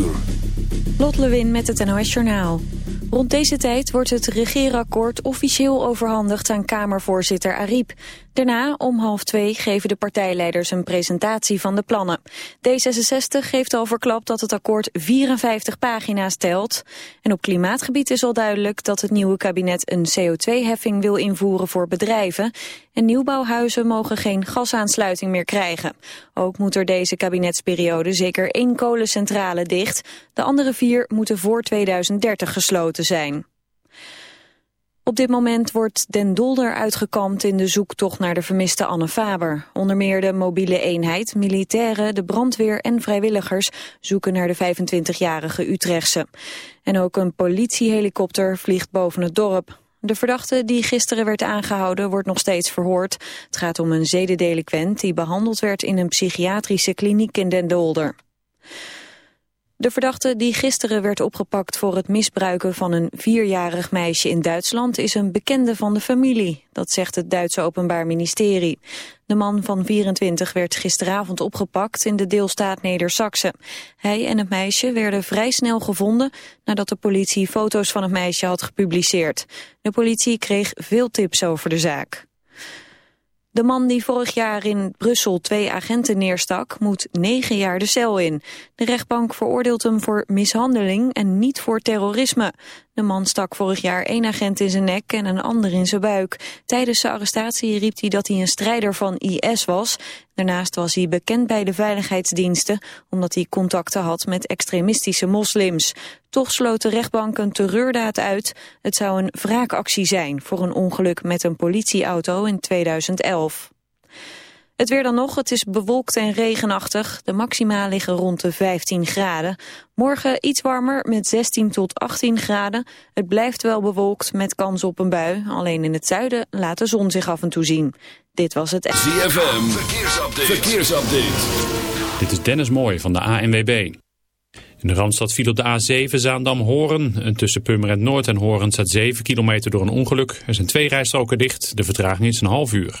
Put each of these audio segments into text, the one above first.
uur. Lewin met het NOS Journaal. Rond deze tijd wordt het regeerakkoord officieel overhandigd aan Kamervoorzitter Ariep. Daarna, om half twee, geven de partijleiders een presentatie van de plannen. D66 heeft al verklapt dat het akkoord 54 pagina's telt. En op klimaatgebied is al duidelijk dat het nieuwe kabinet een CO2-heffing wil invoeren voor bedrijven. En nieuwbouwhuizen mogen geen gasaansluiting meer krijgen. Ook moet er deze kabinetsperiode zeker één kolencentrale dicht. De andere vier moeten voor 2030 gesloten zijn. Op dit moment wordt Den Dolder uitgekampt in de zoektocht naar de vermiste Anne Faber. Onder meer de mobiele eenheid, militairen, de brandweer en vrijwilligers zoeken naar de 25-jarige Utrechtse. En ook een politiehelikopter vliegt boven het dorp. De verdachte die gisteren werd aangehouden wordt nog steeds verhoord. Het gaat om een zedendelinquent die behandeld werd in een psychiatrische kliniek in Den Dolder. De verdachte die gisteren werd opgepakt voor het misbruiken van een vierjarig meisje in Duitsland is een bekende van de familie, dat zegt het Duitse Openbaar Ministerie. De man van 24 werd gisteravond opgepakt in de deelstaat Neder-Saxe. Hij en het meisje werden vrij snel gevonden nadat de politie foto's van het meisje had gepubliceerd. De politie kreeg veel tips over de zaak. De man die vorig jaar in Brussel twee agenten neerstak, moet negen jaar de cel in. De rechtbank veroordeelt hem voor mishandeling en niet voor terrorisme. De man stak vorig jaar één agent in zijn nek en een ander in zijn buik. Tijdens zijn arrestatie riep hij dat hij een strijder van IS was. Daarnaast was hij bekend bij de veiligheidsdiensten... omdat hij contacten had met extremistische moslims. Toch sloot de rechtbank een terreurdaad uit. Het zou een wraakactie zijn voor een ongeluk met een politieauto in 2011. Het weer dan nog, het is bewolkt en regenachtig. De maxima liggen rond de 15 graden. Morgen iets warmer met 16 tot 18 graden. Het blijft wel bewolkt met kans op een bui. Alleen in het zuiden laat de zon zich af en toe zien. Dit was het... ZFM, verkeersupdate. verkeersupdate. Dit is Dennis Mooij van de ANWB. In de Randstad viel op de A7 Zaandam-Horen. Tussen Purmerend Noord en Horen staat 7 kilometer door een ongeluk. Er zijn twee rijstroken dicht. De vertraging is een half uur.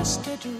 yesterday.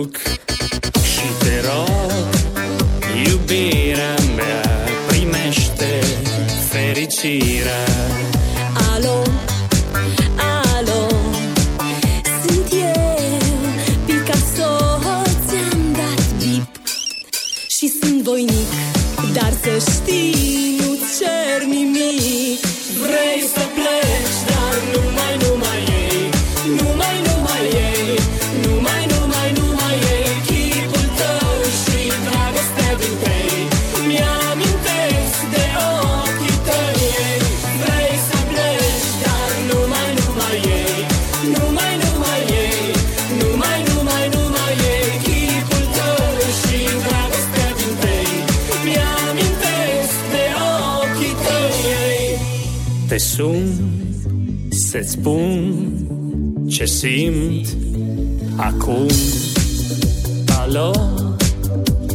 ook. Acum. Alo,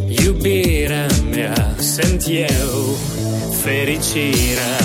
iubirea mea, sunt eu, fericirea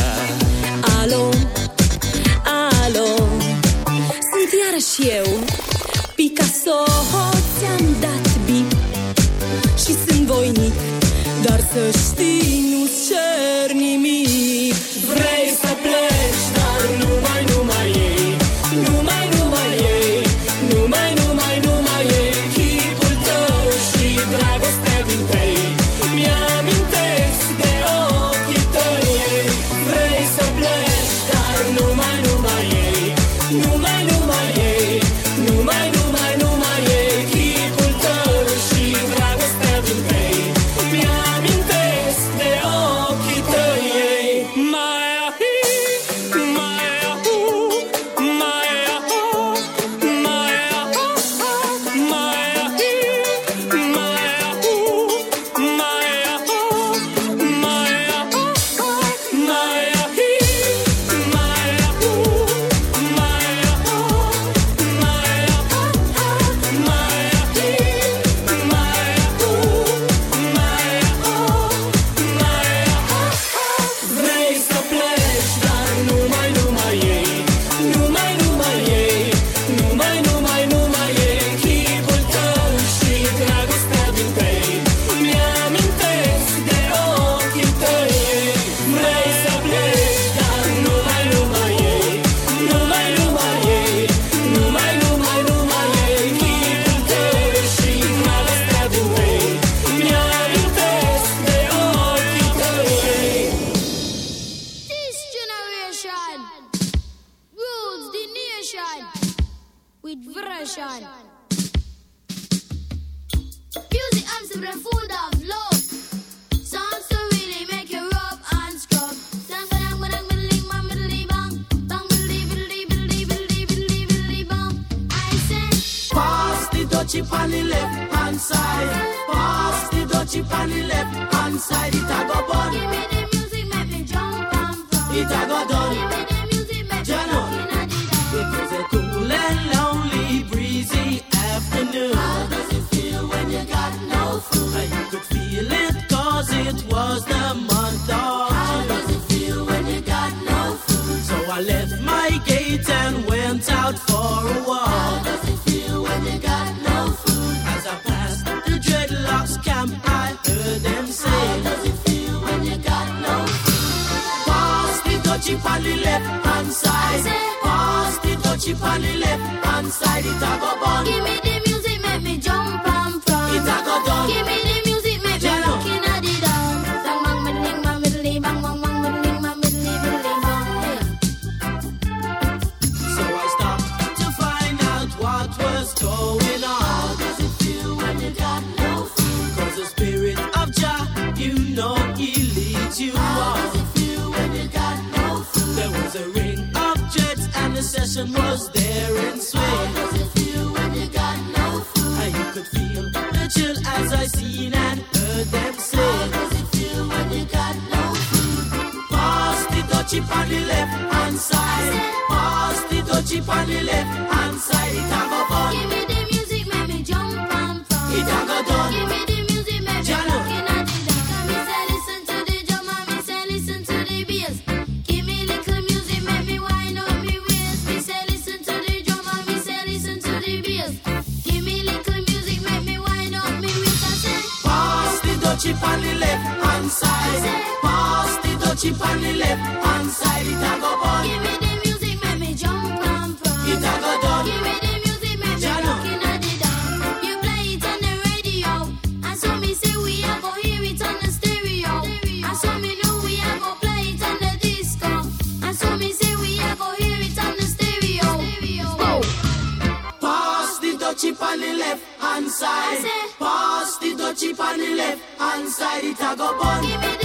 outside it, I go burn.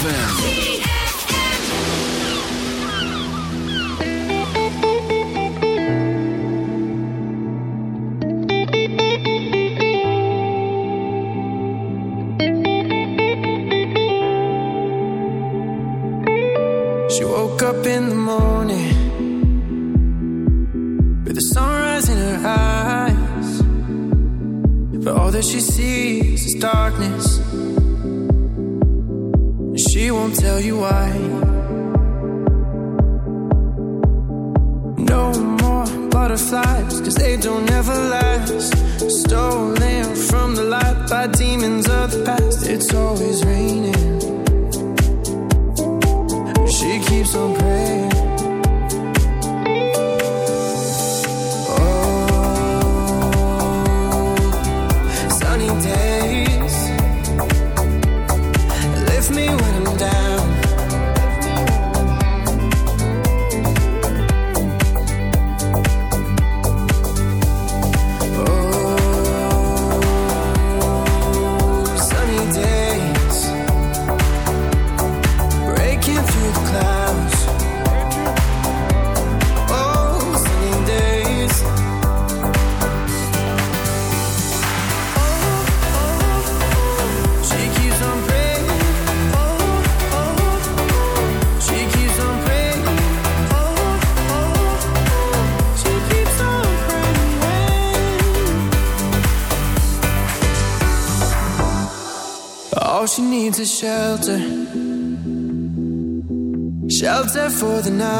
ZFM. For the night.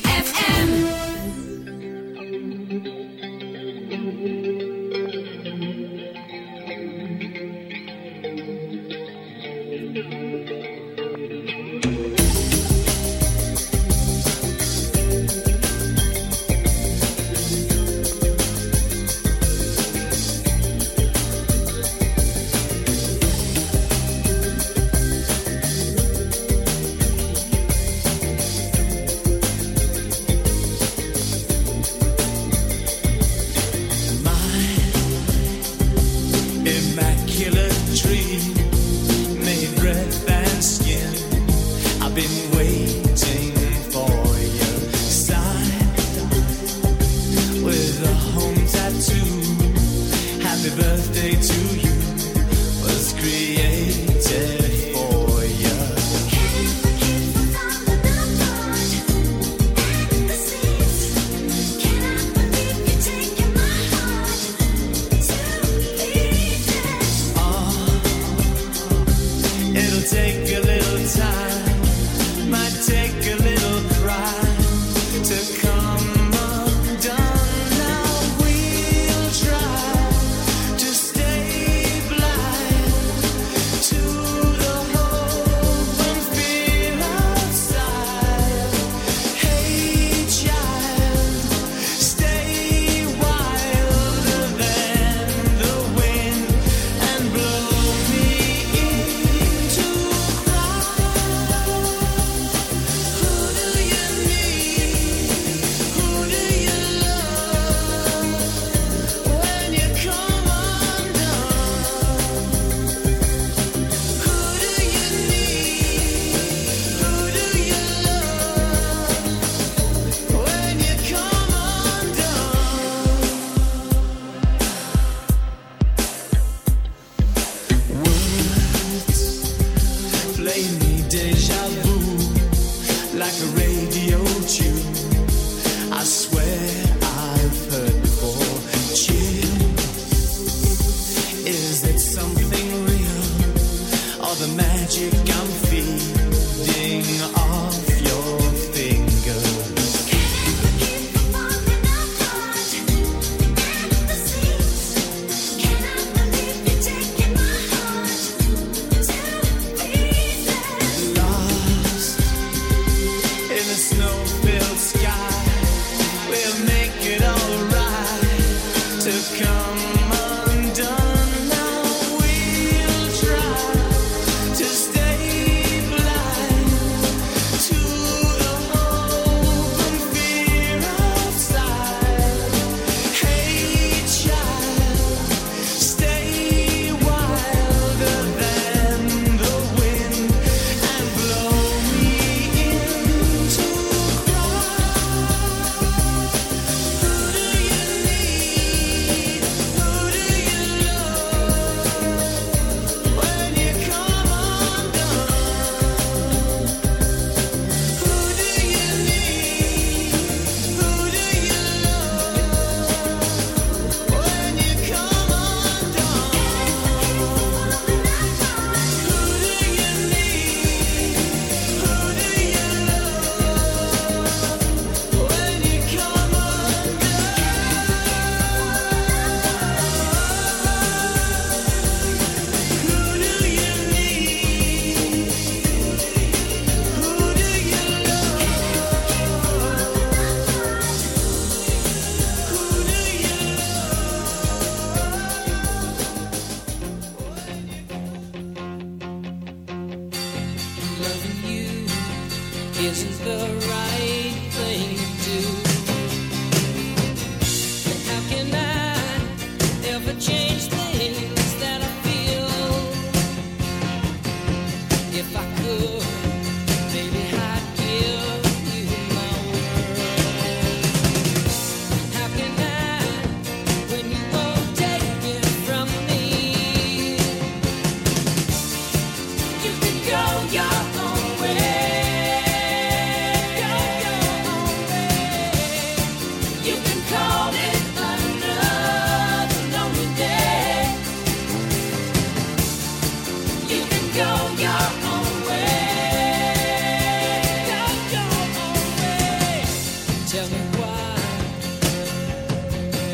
Tell me why.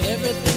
Everything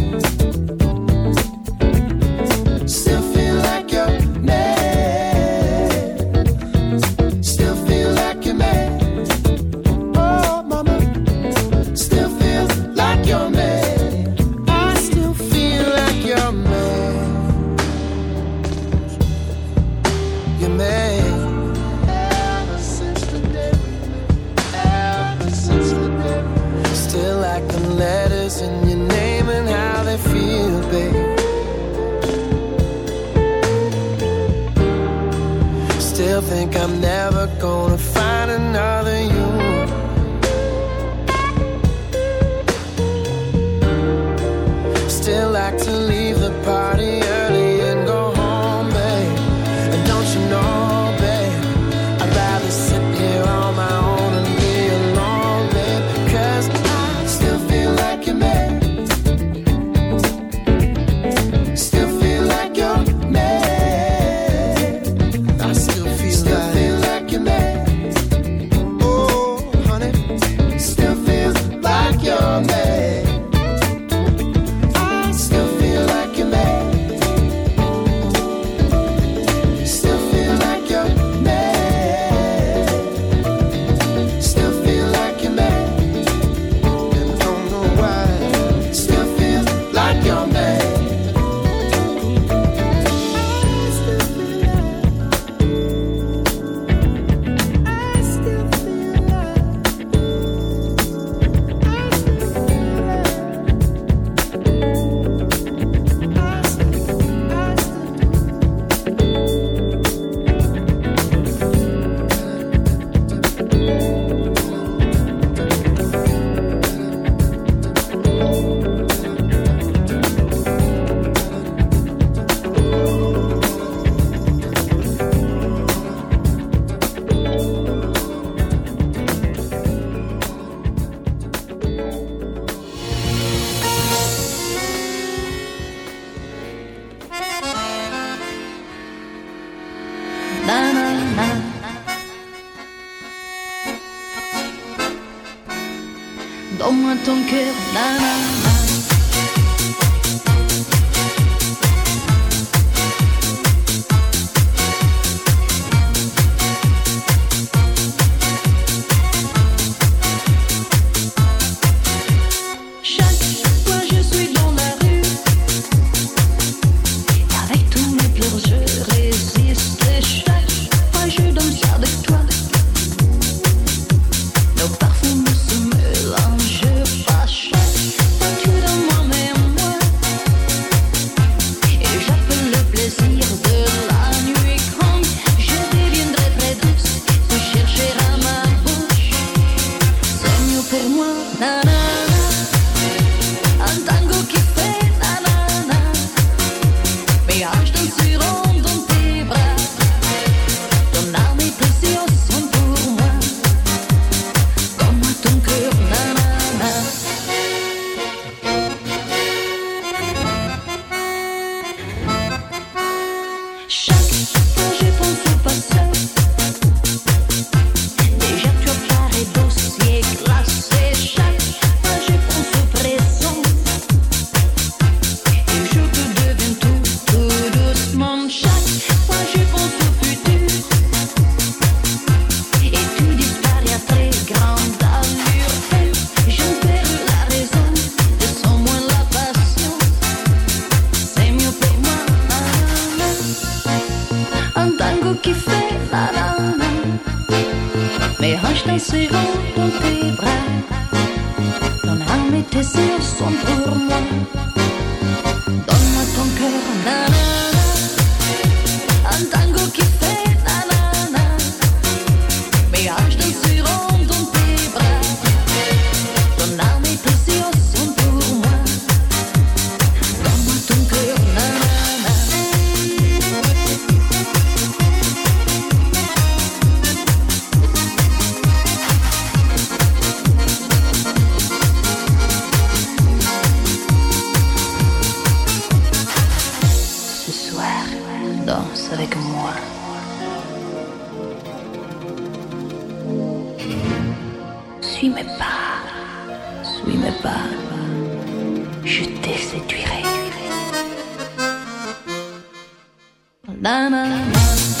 Na, na, na.